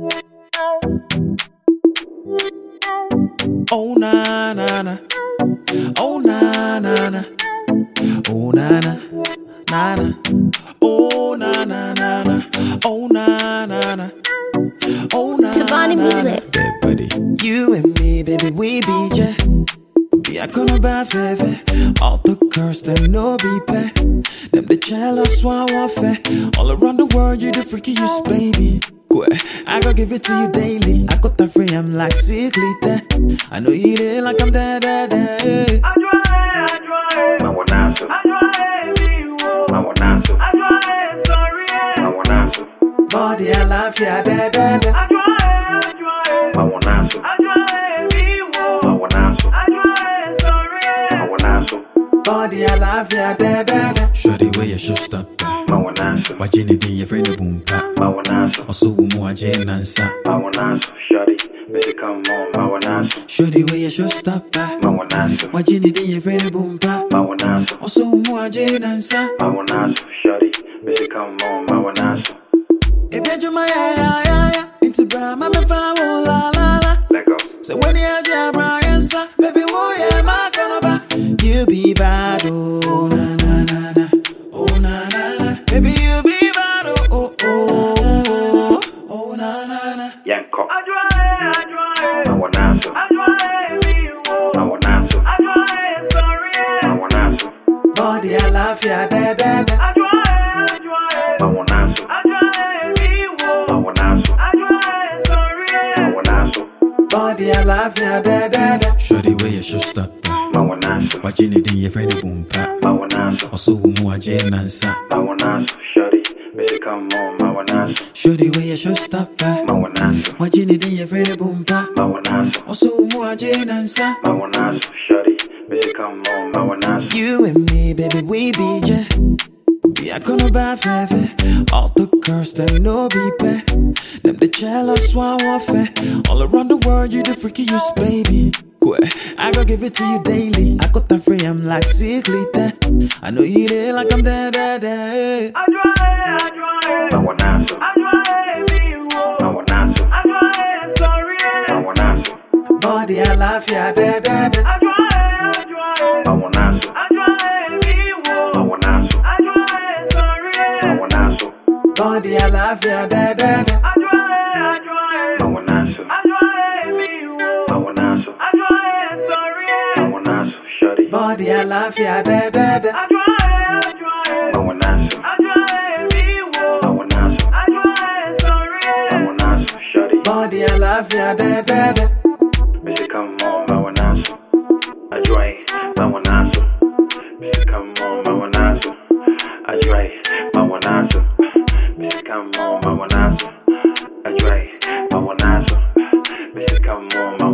Oh na na na. Oh na na na. Oh na na na na. Oh na na na na. Oh na na na. Oh na na, na. Music. Yeah, buddy. You and me, baby, we be ja. Be a kono ba fefe. All the curse them no be pay. Them the jealous one fe. All around the world, you the freakiest baby. Kwe, I go give it to you daily. I got that free, I'm like sickly there. I know you did like I'm dead, dead, dead. Mawonaso. Mawonaso. Mawonaso. Body, I love ya, dead, dead, dead. Mawonaso. Mawonaso. Mawonaso. Body, I love ya, dead, dead, dead. Shorty, where you should stop. Mawonaso. Watching it in your friend, boom, pop. Mawonaso. Also, more, Jane, Nansa. Mawonaso. Shorty, baby, come on. Mawonaso. Shorty, where you should stop. Mawonaso. Watching it in your friend, boom, pop. Mawonaso. Also, more, Jane, Nansa. Mawonaso. Shorty, baby, come on. Mawonaso. If you're Juma, yeah, yeah, yeah, yeah. Into Brahma, I'm a foul, la, la, la. Let go. So when you have your Brian, sir, baby, who yeah, my gonna? You be bad, oh, Body, I love ya, da, da, da. Mawonaso. Mawonaso. Mawonaso. Body, I love ya, da, da, da. Shorty, where you should stop. Mawonaso. Watching it in your friend, boom, pop. Mawonaso. Also, more, Jane, Nansa. Mawonaso. Shorty, baby, come on. Mawonaso. Shorty, where you should stop. Mawonaso. Watching it in your friend, boom, pop. Mawonaso. Also, more, Jane, Nansa. Mawonaso. Shorty, baby, come on. Mawonaso. You and me, baby, we be ja. Be a kono ba fefe. All the girls them no be pay. Them the jealous one want fe. All around the world, you the freakiest baby. I go give it to you daily. I got that free, I'm like sickly there. I know you did like I'm dead, dead, dead. Mawonaso. Mawonaso. Mawonaso. Body, I love ya, dead, dead, dead. Mawonaso. Mawonaso. Body, I dead, dead. Mawonaso. Mawonaso. Mawonaso. Shorty. Body, I dead, dead. Mawonaso. Mawonaso. Mawonaso. Shorty. Body, I love ya, dead, dead. Missy, come on, Mawonaso. Ajwai, Mawonaso. Missy, come on, Mawonaso. Ajwai, Mawonaso. Missy, come on, Mawonaso. Ajwai, Mawonaso. Missy, come on, Mawonaso.